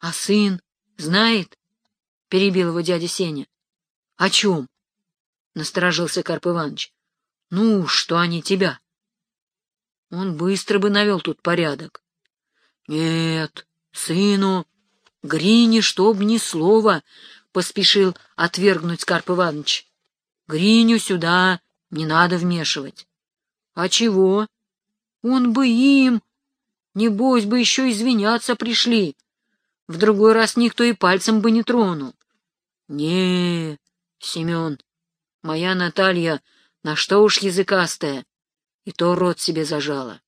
А сын знает? — перебил его дядя Сеня. — О чем? — насторожился Карп Иванович. — Ну, что они тебя? Он быстро бы навел тут порядок. — Нет, сыну, Грине, чтоб ни слова, — поспешил отвергнуть Карп Иванович. — Гриню сюда не надо вмешивать. — А чего? Он бы им... Небось бы еще извиняться пришли. В другой раз никто и пальцем бы не тронул. Не, Семен, моя Наталья, на что уж языкастая, и то рот себе зажала.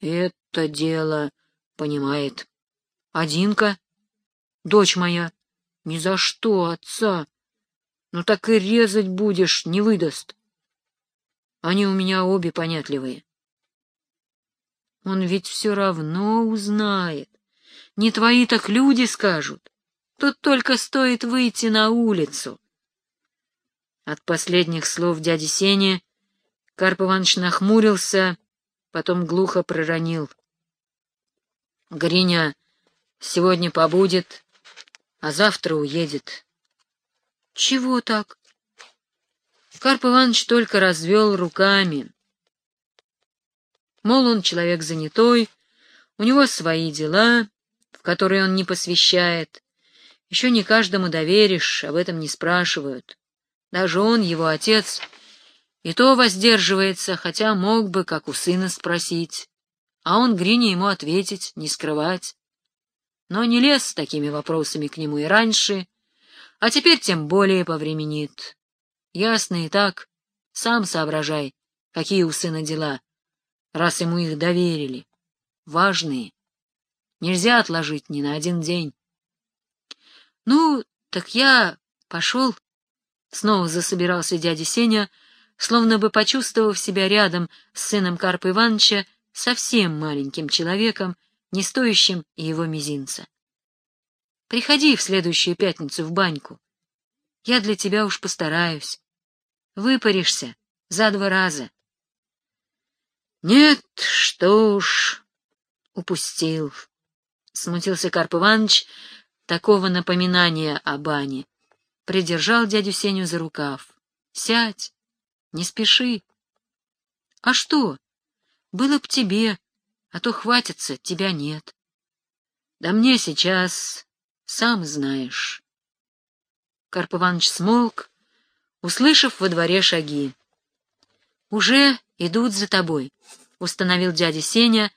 Это дело понимает. Одинка, дочь моя, ни за что, отца. Ну так и резать будешь, не выдаст. Они у меня обе понятливые. Он ведь все равно узнает. Не твои так люди скажут. Тут только стоит выйти на улицу. От последних слов дяди Сени Карп Иванович нахмурился, потом глухо проронил. Гриня сегодня побудет, а завтра уедет. Чего так? Карп Иванович только развел руками. Мол, он человек занятой, у него свои дела, в которые он не посвящает. Еще не каждому доверишь, об этом не спрашивают. Даже он, его отец, и то воздерживается, хотя мог бы, как у сына, спросить. А он Грине ему ответить, не скрывать. Но не лез с такими вопросами к нему и раньше, а теперь тем более повременит. Ясно и так, сам соображай, какие у сына дела раз ему их доверили. Важные. Нельзя отложить ни на один день. Ну, так я пошел. Снова засобирался дядя Сеня, словно бы почувствовав себя рядом с сыном Карпа Ивановича, совсем маленьким человеком, не стоящим и его мизинца. Приходи в следующую пятницу в баньку. Я для тебя уж постараюсь. Выпаришься за два раза. Нет, что уж, упустил. Смутился Карп Иванович такого напоминания о бане. Придержал дядю Сеню за рукав. Сядь, не спеши. А что? Было б тебе, а то хватится, тебя нет. Да мне сейчас, сам знаешь. Карп Иванович смолк, услышав во дворе шаги. Уже идут за тобой, — установил дядя Сеня,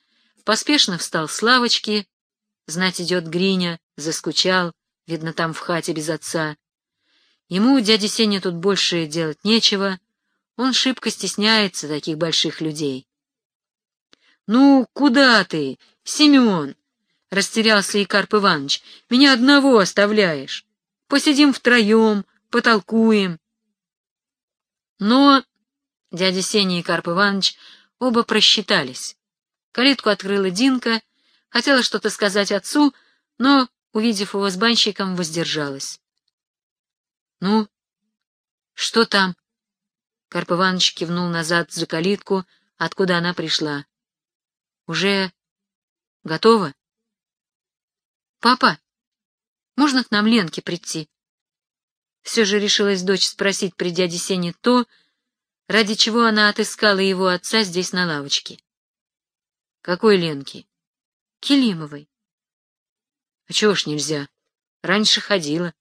поспешно встал с лавочки, знать идет Гриня, заскучал, видно, там в хате без отца. Ему, дяде Сеня, тут больше делать нечего, он шибко стесняется таких больших людей. — Ну, куда ты, Семен? — растерялся и Карп Иванович. — Меня одного оставляешь. Посидим втроем, потолкуем. Но Дядя Сеня и Карп Иванович оба просчитались. Калитку открыла Динка, хотела что-то сказать отцу, но, увидев его с банщиком, воздержалась. — Ну, что там? Карп Иванович кивнул назад за калитку, откуда она пришла. — Уже готово? — Папа, можно к нам Ленке прийти? Все же решилась дочь спросить при дяде Сене то, ради чего она отыскала его отца здесь на лавочке. Какой Ленки? Келимовой. А чего ж нельзя? Раньше ходила.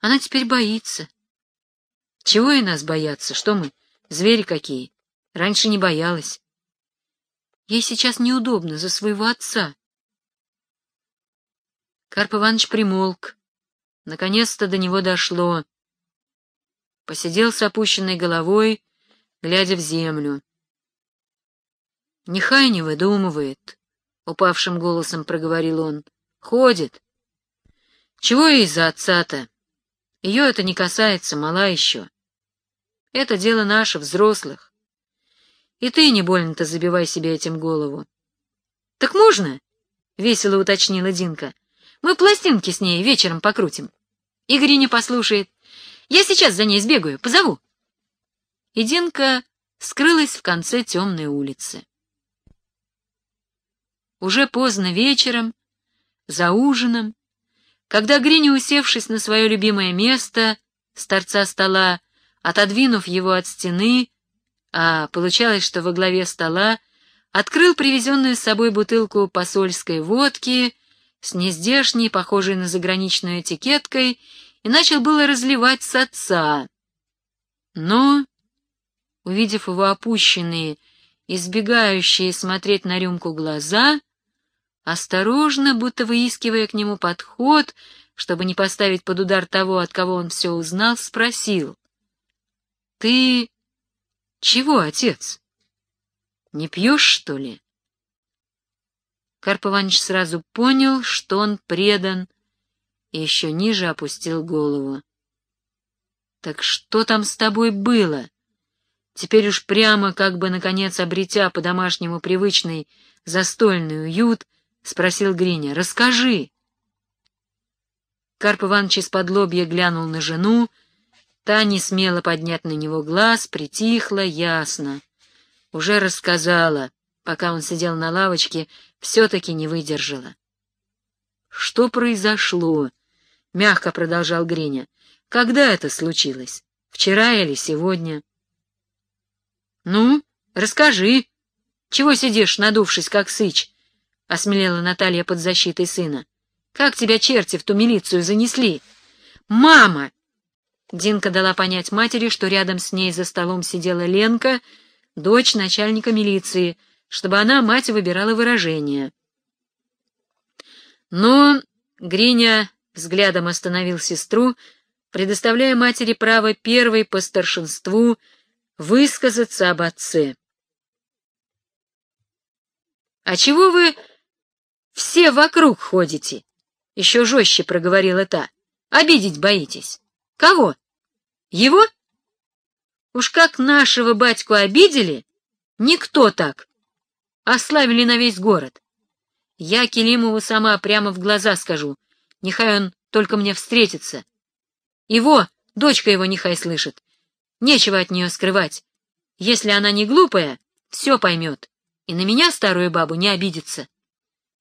Она теперь боится. Чего и нас бояться? Что мы, звери какие? Раньше не боялась. Ей сейчас неудобно за своего отца. Карп Иванович примолк. Наконец-то до него дошло посидел с опущенной головой, глядя в землю. — Нехай не выдумывает, — упавшим голосом проговорил он. — Ходит. — Чего ей за отца-то? Ее это не касается, мала еще. Это дело наше, взрослых. И ты не больно-то забивай себе этим голову. — Так можно? — весело уточнила Динка. — Мы пластинки с ней вечером покрутим. Игорь не послушает. Я сейчас за ней сбегаю, позову. И Динка скрылась в конце темной улицы. Уже поздно вечером за ужином, когда Гриня, усевшись на свое любимое место с торца стола, отодвинув его от стены, а получалось, что во главе стола, открыл привезенную с собой бутылку посольской водки с нездешней, похожей на заграничную этикеткой, и начал было разливать с отца. Но, увидев его опущенные, избегающие смотреть на рюмку глаза, осторожно, будто выискивая к нему подход, чтобы не поставить под удар того, от кого он все узнал, спросил. — Ты чего, отец? Не пьешь, что ли? Карп Иванович сразу понял, что он предан, и еще ниже опустил голову. — Так что там с тобой было? Теперь уж прямо, как бы, наконец, обретя по-домашнему привычный застольный уют, спросил Гриня. — Расскажи. Карп Иванович из-под лобья глянул на жену, та не смела поднять на него глаз, притихла, ясно. Уже рассказала, пока он сидел на лавочке, все-таки не выдержала. — Что произошло? — мягко продолжал Гриня. — Когда это случилось? Вчера или сегодня? — Ну, расскажи. Чего сидишь, надувшись, как сыч? — осмелела Наталья под защитой сына. Как тебя черти в ту милицию занесли? Мама! Динка дала понять матери, что рядом с ней за столом сидела Ленка, дочь начальника милиции, чтобы она, мать, выбирала выражение. Но Гриня взглядом остановил сестру, предоставляя матери право первой по старшинству высказаться об отце. — А чего вы все вокруг ходите? — еще жестче проговорила та. — Обидеть боитесь. Кого? Его? Уж как нашего батьку обидели, никто так. Ославили на весь город. Я Келимову сама прямо в глаза скажу, нехай он только мне встретится. Его, дочка его нехай слышит. Нечего от нее скрывать. Если она не глупая, все поймет, и на меня, старую бабу, не обидится.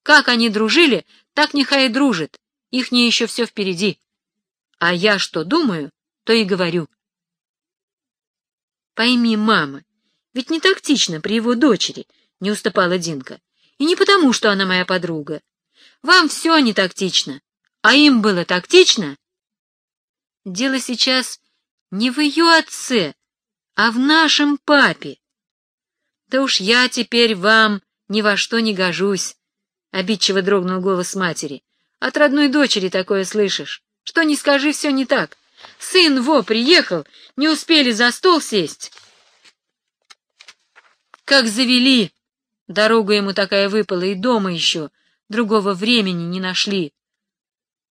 Как они дружили, так нехай и дружит, ихнее еще все впереди. А я что думаю, то и говорю. Пойми, мама, ведь не тактично при его дочери, не уступала Динка. И не потому, что она моя подруга. Вам все не тактично, а им было тактично. Дело сейчас не в ее отце, а в нашем папе. Да уж я теперь вам ни во что не гожусь. — обидчиво дрогнул голос матери. — От родной дочери такое слышишь. Что не скажи, все не так. Сын во приехал, не успели за стол сесть. Как завели! Дорога ему такая выпала, и дома еще. Другого времени не нашли.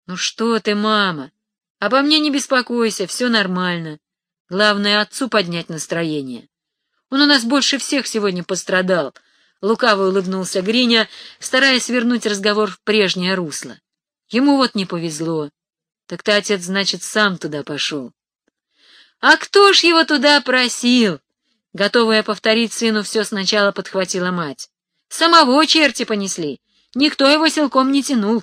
Ну что ты, мама? Обо мне не беспокойся, все нормально. Главное, отцу поднять настроение. Он у нас больше всех сегодня пострадал —— лукаво улыбнулся Гриня, стараясь вернуть разговор в прежнее русло. Ему вот не повезло. Так ты, отец, значит, сам туда пошел. А кто ж его туда просил? Готовая повторить сыну все сначала подхватила мать. Самого черти понесли. Никто его силком не тянул.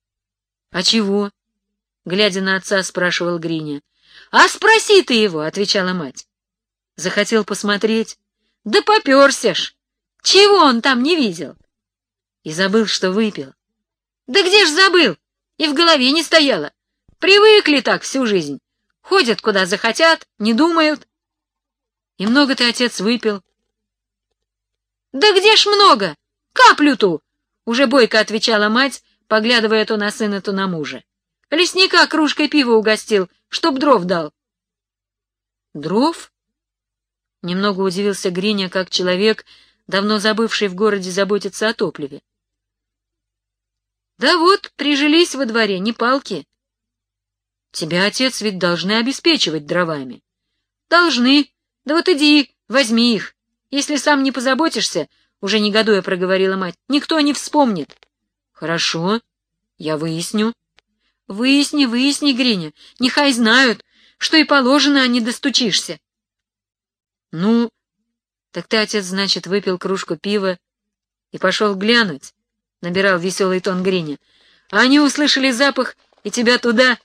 — А чего? — глядя на отца, спрашивал Гриня. — А спроси ты его, — отвечала мать. Захотел посмотреть. — Да поперся ж! Чего он там не видел? И забыл, что выпил. Да где ж забыл? И в голове не стояло. Привыкли так всю жизнь. Ходят, куда захотят, не думают. И много ты, отец, выпил. Да где ж много? Каплю ту! Уже бойко отвечала мать, поглядывая то на сына, то на мужа. Лесника кружкой пива угостил, чтоб дров дал. Дров? Немного удивился Гриня, как человек, давно забывший в городе заботиться о топливе. Да вот, прижились во дворе, не палки. Тебя, отец, ведь должны обеспечивать дровами. Должны. Да вот иди, возьми их. Если сам не позаботишься, уже негодуя проговорила мать, никто не вспомнит. Хорошо, я выясню. Выясни, выясни, Гриня, нехай знают, что и положено, а не достучишься. Ну, так ты, отец, значит, выпил кружку пива и пошел глянуть, — набирал веселый тон Гриня. а они услышали запах и тебя туда.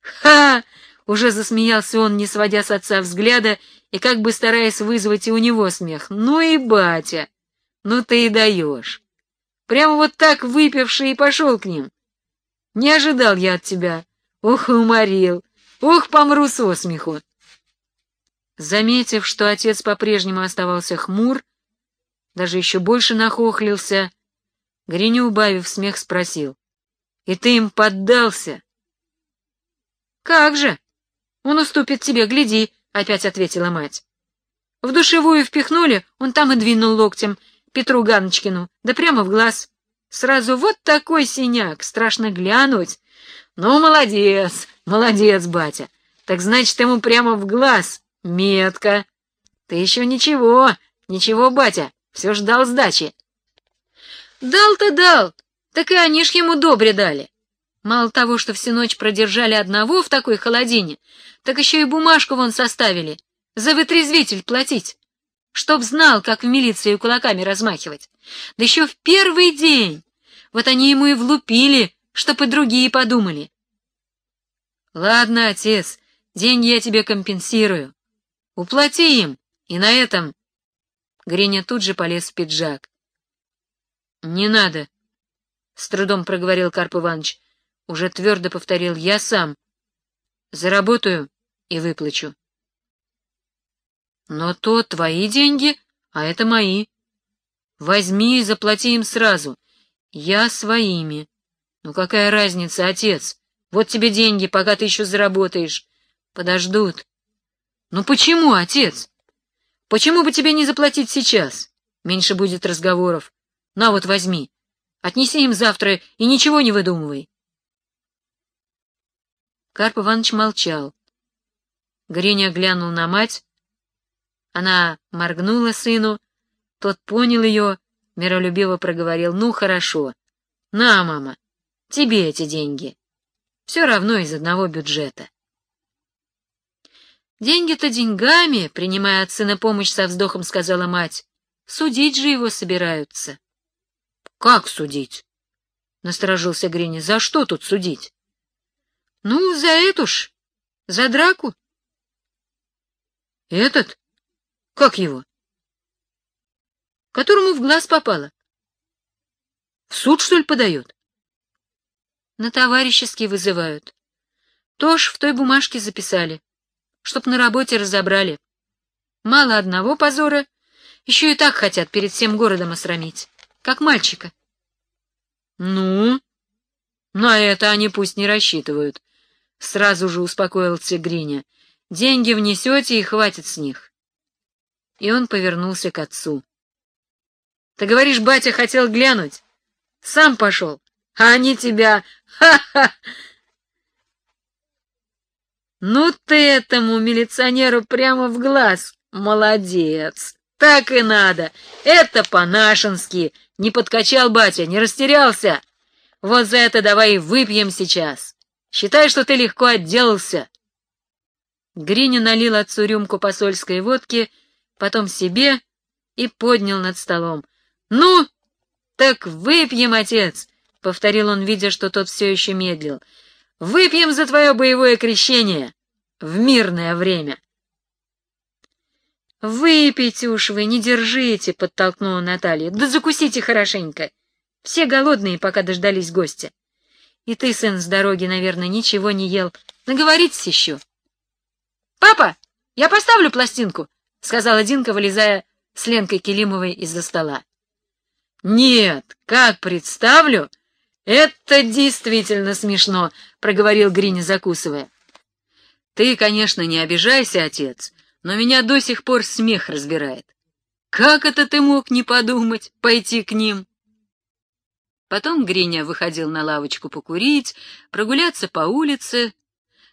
Ха! Уже засмеялся он, не сводя с отца взгляда и как бы стараясь вызвать и у него смех. Ну и батя! Ну ты и даешь! Прямо вот так выпивший и пошел к ним. Не ожидал я от тебя. Ох, уморил. Ох, помру со смеху. Заметив, что отец по-прежнему оставался хмур, даже еще больше нахохлился, Гриня, убавив смех, спросил. — И ты им поддался? — Как же? Он уступит тебе, гляди, — опять ответила мать. В душевую впихнули, он там и двинул локтем Петру Ганочкину, да прямо в глаз. Сразу вот такой синяк, страшно глянуть. Ну, молодец, молодец, батя. Так значит, ему прямо в глаз. Метко. Ты еще ничего, ничего, батя, все ждал сдачи. Дал-то дал, так и они ж ему добре дали. Мало того, что всю ночь продержали одного в такой холодине, так еще и бумажку вон составили. За вытрезвитель платить. Чтоб знал, как в милиции кулаками размахивать. Да еще в первый день. Вот они ему и влупили, чтоб и другие подумали. Ладно, отец, деньги я тебе компенсирую. Уплати им, и на этом... Гриня тут же полез в пиджак. Не надо, — с трудом проговорил Карп Иванович. Уже твердо повторил, я сам. Заработаю и выплачу. Но то твои деньги, а это мои. Возьми и заплати им сразу. Я своими. Ну какая разница, отец? Вот тебе деньги, пока ты еще заработаешь. Подождут. Ну почему, отец? Почему бы тебе не заплатить сейчас? Меньше будет разговоров. На вот возьми. Отнеси им завтра и ничего не выдумывай. Карп Иванович молчал. Гриня глянул на мать. Она моргнула сыну. Тот понял ее, миролюбиво проговорил. Ну, хорошо. На, мама, тебе эти деньги. Все равно из одного бюджета. Деньги-то деньгами, принимая от сына помощь со вздохом, сказала мать. Судить же его собираются. — Как судить? — насторожился Гриня. — За что тут судить? — Ну, за эту ж, за драку. — Этот? Как его? — Которому в глаз попало. — В суд, что ли, подает? — На товарищеский вызывают. Тоже в той бумажке записали чтоб на работе разобрали. Мало одного позора, еще и так хотят перед всем городом осрамить, как мальчика. Ну, на это они пусть не рассчитывают, — сразу же успокоился Гриня. Деньги внесете и хватит с них. И он повернулся к отцу. — Ты говоришь, батя хотел глянуть? Сам пошел, а они тебя... Ха-ха! Ну ты этому милиционеру прямо в глаз. Молодец. Так и надо. Это по-нашенски. Не подкачал батя, не растерялся. Вот за это давай выпьем сейчас. Считай, что ты легко отделался. Гриня налил отцу рюмку посольской водки, потом себе и поднял над столом. «Ну, так выпьем, отец!» — повторил он, видя, что тот все еще медлил. «Выпьем за твое боевое крещение!» в мирное время. «Выпейте уж вы, не держите», — подтолкнула Наталья. «Да закусите хорошенько. Все голодные, пока дождались гостя. И ты, сын, с дороги, наверное, ничего не ел. Наговоритесь еще». «Папа, я поставлю пластинку», — сказала Динка, вылезая с Ленкой Келимовой из-за стола. «Нет, как представлю? Это действительно смешно», — проговорил Гриня, закусывая. Ты, конечно, не обижайся, отец, но меня до сих пор смех разбирает. Как это ты мог не подумать, пойти к ним? Потом Гриня выходил на лавочку покурить, прогуляться по улице.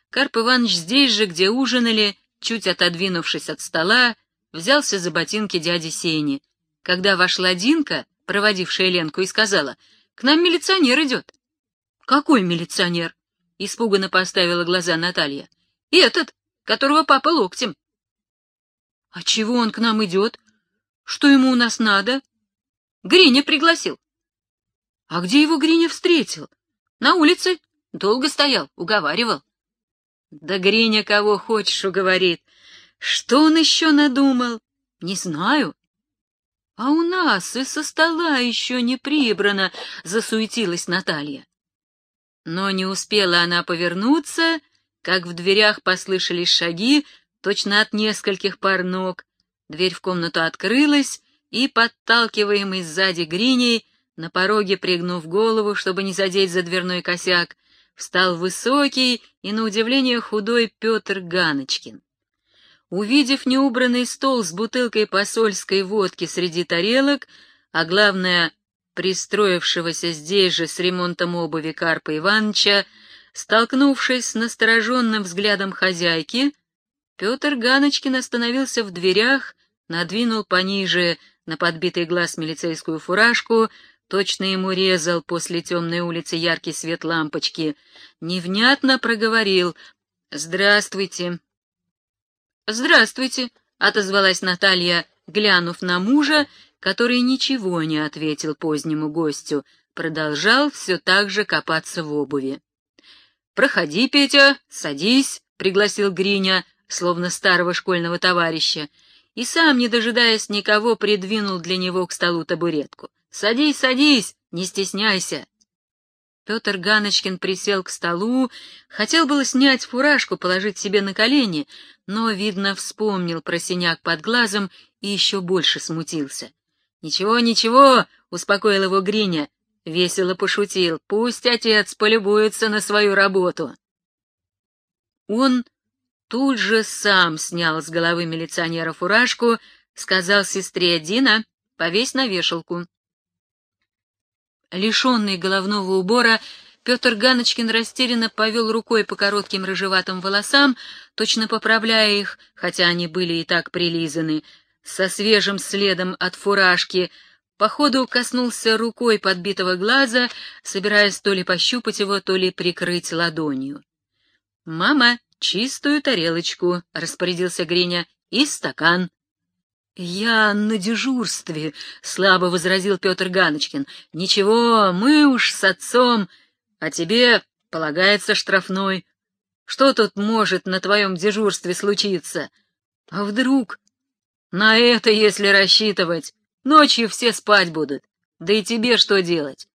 Карп Иванович здесь же, где ужинали, чуть отодвинувшись от стола, взялся за ботинки дяди Сени, когда вошла Динка, проводившая Ленку, и сказала, «К нам милиционер идет». «Какой милиционер?» — испуганно поставила глаза Наталья. И этот, которого папа локтем. — А чего он к нам идет? Что ему у нас надо? Гриня пригласил. — А где его Гриня встретил? На улице. Долго стоял, уговаривал. Да Гриня кого хочешь уговорит. Что он еще надумал? Не знаю. А у нас и со стола еще не прибрано, засуетилась Наталья. Но не успела она повернуться, как в дверях послышались шаги, точно от нескольких пар ног. Дверь в комнату открылась, и, подталкиваемый сзади Гриней, на пороге пригнув голову, чтобы не задеть за дверной косяк, встал высокий и, на удивление, худой Петр Ганочкин. Увидев неубранный стол с бутылкой посольской водки среди тарелок, а главное, пристроившегося здесь же с ремонтом обуви Карпа Ивановича, столкнувшись с настороженным взглядом хозяйки, Петр Ганочкин остановился в дверях, надвинул пониже на подбитый глаз милицейскую фуражку, точно ему резал после темной улицы яркий свет лампочки, невнятно проговорил «Здравствуйте». «Здравствуйте», — отозвалась Наталья, глянув на мужа, который ничего не ответил позднему гостю, продолжал все так же копаться в обуви. «Проходи, Петя, садись», — пригласил Гриня, словно старого школьного товарища, и сам, не дожидаясь никого, придвинул для него к столу табуретку. «Садись, садись, не стесняйся!» Петр Ганочкин присел к столу, хотел было снять фуражку, положить себе на колени, но, видно, вспомнил про синяк под глазом и еще больше смутился. «Ничего, ничего!» — успокоил его Гриня. Весело пошутил. «Пусть отец полюбуется на свою работу!» Он тут же сам снял с головы милиционера фуражку, сказал сестре Дина, повесь на вешалку. Лишенный головного убора, Петр Ганочкин растерянно повел рукой по коротким рыжеватым волосам, точно поправляя их, хотя они были и так прилизаны, со свежим следом от фуражки, походу коснулся рукой подбитого глаза, собираясь то ли пощупать его, то ли прикрыть ладонью. «Мама!» «Чистую тарелочку», — распорядился Гриня, — «и стакан». «Я на дежурстве», — слабо возразил Петр Ганочкин. «Ничего, мы уж с отцом, а тебе полагается штрафной. Что тут может на твоем дежурстве случиться? А вдруг? На это, если рассчитывать, ночью все спать будут. Да и тебе что делать?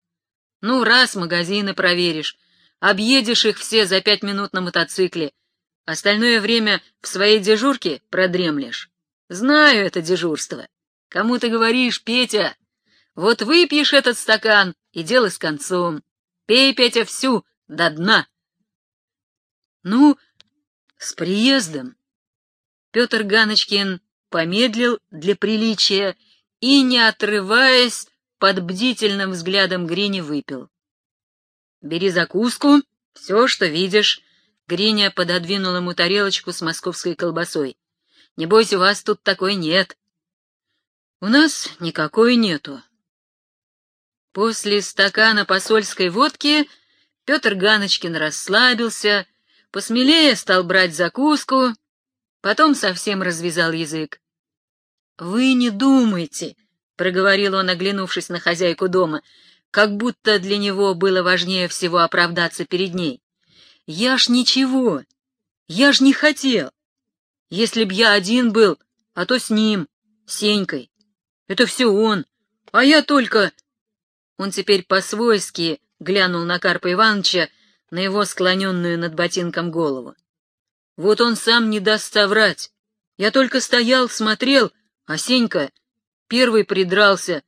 Ну, раз магазины проверишь, объедешь их все за пять минут на мотоцикле, Остальное время в своей дежурке продремлешь. Знаю это дежурство. Кому ты говоришь, Петя? Вот выпьешь этот стакан, и дело с концом. Пей, Петя, всю, до дна. Ну, с приездом. Петр Ганочкин помедлил для приличия и, не отрываясь, под бдительным взглядом Грини выпил. Бери закуску, все, что видишь, Гриня пододвинул ему тарелочку с московской колбасой. «Небось, у вас тут такой нет». «У нас никакой нету». После стакана посольской водки Петр Ганочкин расслабился, посмелее стал брать закуску, потом совсем развязал язык. «Вы не думайте», — проговорил он, оглянувшись на хозяйку дома, как будто для него было важнее всего оправдаться перед ней. Я ж ничего, я ж не хотел. Если б я один был, а то с ним, Сенькой. Это все он, а я только... Он теперь по-свойски глянул на Карпа Ивановича, на его склоненную над ботинком голову. Вот он сам не даст соврать. Я только стоял, смотрел, а Сенька первый придрался.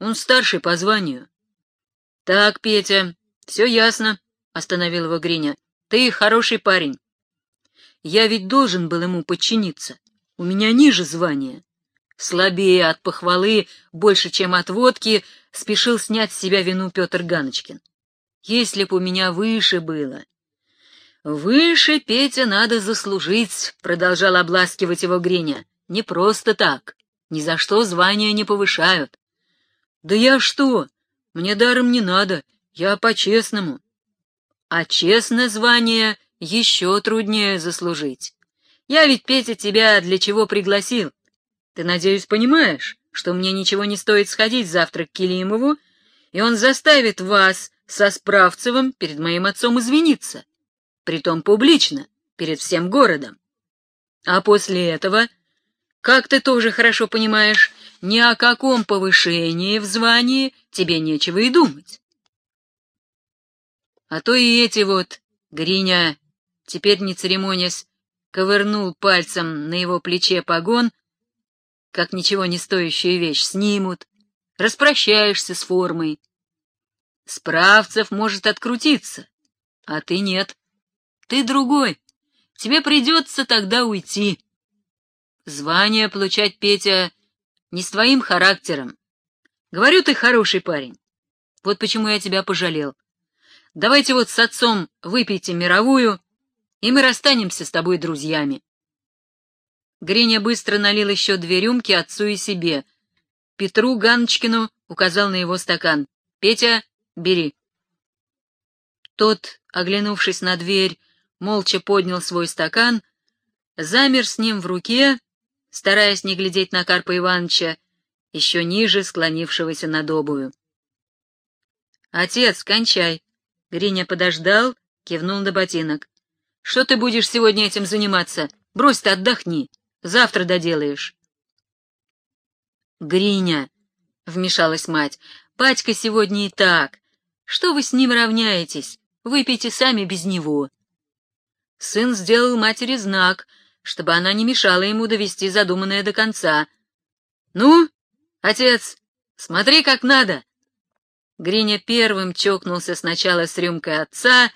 Он старший по званию. — Так, Петя, все ясно, — остановил его Гриня. Ты хороший парень. Я ведь должен был ему подчиниться. У меня ниже звания. Слабее от похвалы, больше, чем от водки, спешил снять с себя вину Петр Ганочкин. Если б у меня выше было. Выше, Петя, надо заслужить, продолжал обласкивать его Гриня. Не просто так. Ни за что звания не повышают. Да я что? Мне даром не надо. Я по-честному а честное звание еще труднее заслужить. Я ведь, Петя, тебя для чего пригласил? Ты, надеюсь, понимаешь, что мне ничего не стоит сходить завтра к Килимову, и он заставит вас со Справцевым перед моим отцом извиниться, притом публично, перед всем городом. А после этого, как ты тоже хорошо понимаешь, ни о каком повышении в звании тебе нечего и думать. А то и эти вот, Гриня, теперь не церемонясь, ковырнул пальцем на его плече погон, как ничего не стоящую вещь, снимут, распрощаешься с формой. Справцев может открутиться, а ты нет. Ты другой. Тебе придется тогда уйти. Звание получать, Петя, не с твоим характером. Говорю, ты хороший парень. Вот почему я тебя пожалел. Давайте вот с отцом выпейте мировую, и мы расстанемся с тобой друзьями. Гриня быстро налил еще две рюмки отцу и себе. Петру Ганочкину указал на его стакан. «Петя, бери». Тот, оглянувшись на дверь, молча поднял свой стакан, замер с ним в руке, стараясь не глядеть на Карпа Ивановича, еще ниже склонившегося над обувью. «Отец, кончай!» Гриня подождал, кивнул на ботинок. «Что ты будешь сегодня этим заниматься? Брось ты, отдохни!» Завтра доделаешь. Гриня, — вмешалась мать, — батька сегодня и так. Что вы с ним равняетесь? Выпейте сами без него. Сын сделал матери знак, чтобы она не мешала ему довести задуманное до конца. «Ну, отец, смотри, как надо!» Гриня первым чокнулся сначала с рюмкой отца,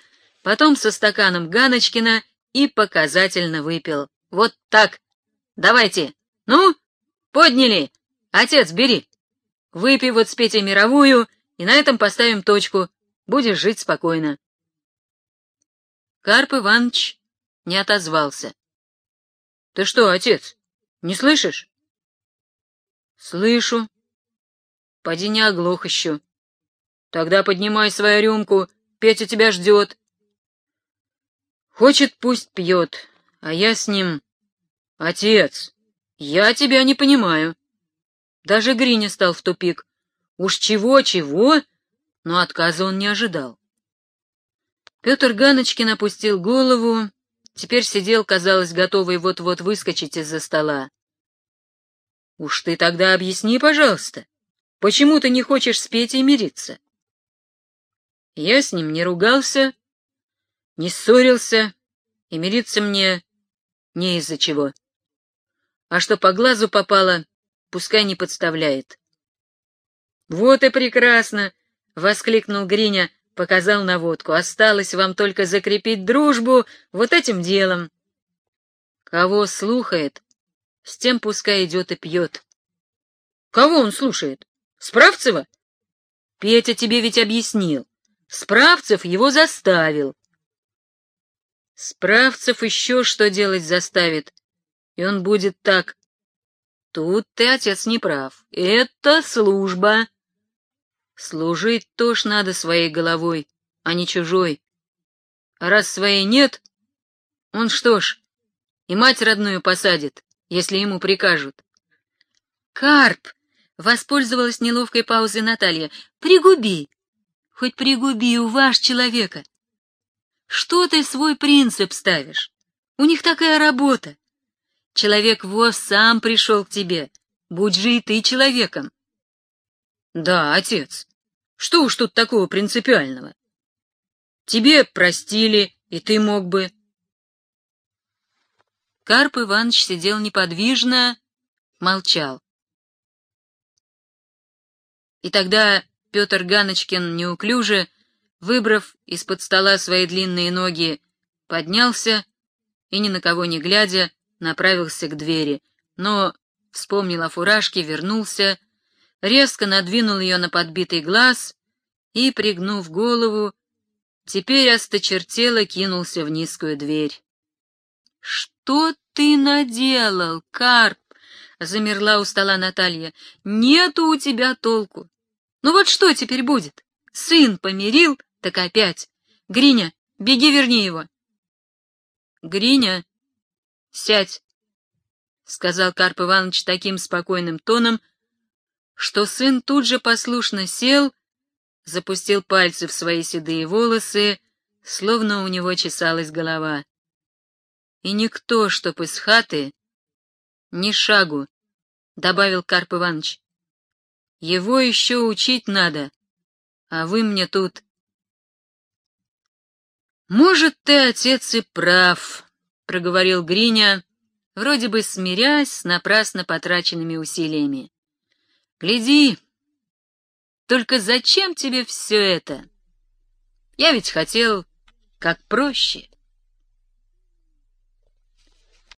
потом со стаканом Ганочкина и показательно выпил. Вот так, Давайте. Ну, подняли. Отец, бери. Выпей вот с Петей мировую, и на этом поставим точку. Будешь жить спокойно. Карп Иванович не отозвался. — Ты что, отец, не слышишь? — Слышу. — Поди не оглох еще. — Тогда поднимай свою рюмку, Петя тебя ждет. — Хочет, пусть пьет, а я с ним «Отец, я тебя не понимаю». Даже Гриня стал в тупик. Уж чего-чего, но отказа он не ожидал. Петр Ганочкин опустил голову, теперь сидел, казалось, готовый вот-вот выскочить из-за стола. «Уж ты тогда объясни, пожалуйста, почему ты не хочешь с Петей мириться?» Я с ним не ругался, не ссорился, и мириться мне не из-за чего а что по глазу попало, пускай не подставляет. — Вот и прекрасно! — воскликнул Гриня, показал на водку. — Осталось вам только закрепить дружбу вот этим делом. Кого слухает, с тем пускай идет и пьет. — Кого он слушает? Справцева? — Петя тебе ведь объяснил. Справцев его заставил. Справцев еще что делать заставит, и он будет так. Тут ты, отец, не прав. Это служба. Служить тоже надо своей головой, а не чужой. А раз своей нет, он что ж, и мать родную посадит, если ему прикажут. Карп! Воспользовалась неловкой паузой Наталья. Пригуби! Хоть пригуби, у ваш человека. Что ты свой принцип ставишь? У них такая работа. Человек-воз сам пришел к тебе. Будь же и ты человеком. Да, отец. Что уж тут такого принципиального? Тебе простили, и ты мог бы... Карп Иванович сидел неподвижно, молчал. И тогда Петр Ганочкин неуклюже, выбрав из-под стола свои длинные ноги, поднялся и, ни на кого не глядя, направился к двери, но вспомнил о фуражке, вернулся, резко надвинул ее на подбитый глаз и, пригнув голову, теперь осточертело кинулся в низкую дверь. — Что ты наделал, Карп? — замерла у стола Наталья. — Нету у тебя толку. Ну вот что теперь будет? Сын помирил, так опять. Гриня, беги, верни его. Гриня, Сядь, — сказал Карп Иванович таким спокойным тоном, что сын тут же послушно сел, запустил пальцы в свои седые волосы, словно у него чесалась голова. И никто, чтоб из хаты, ни шагу, — добавил Карп Иванович. Его еще учить надо, а вы мне тут... Может, ты, отец, и прав, — проговорил Гриня, вроде бы смирясь с напрасно потраченными усилиями. Гляди, только зачем тебе все это? Я ведь хотел как проще.